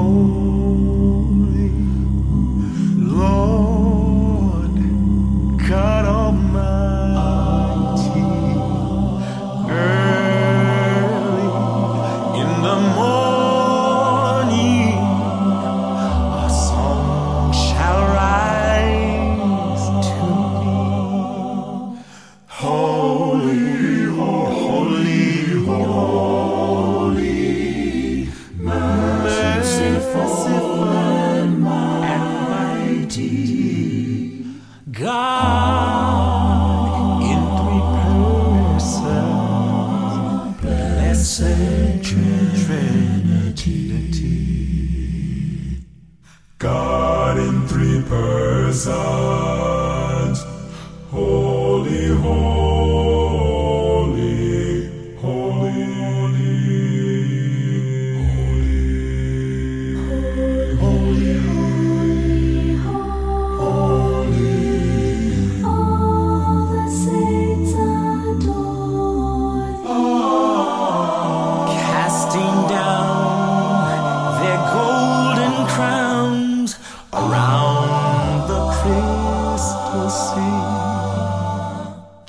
home. Persons,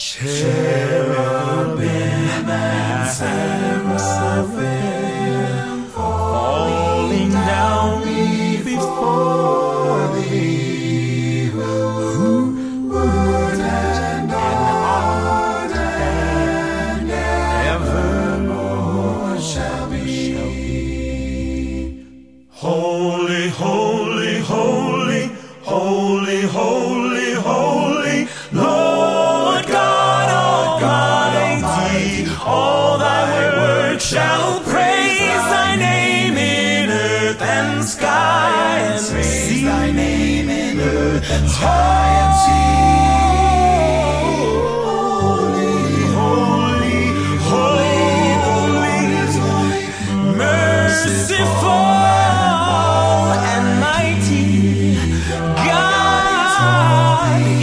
Cherubim shall praise thy name in earth and sky and sea. thy name in earth and sky and sea. Holy,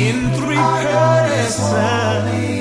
in three persons.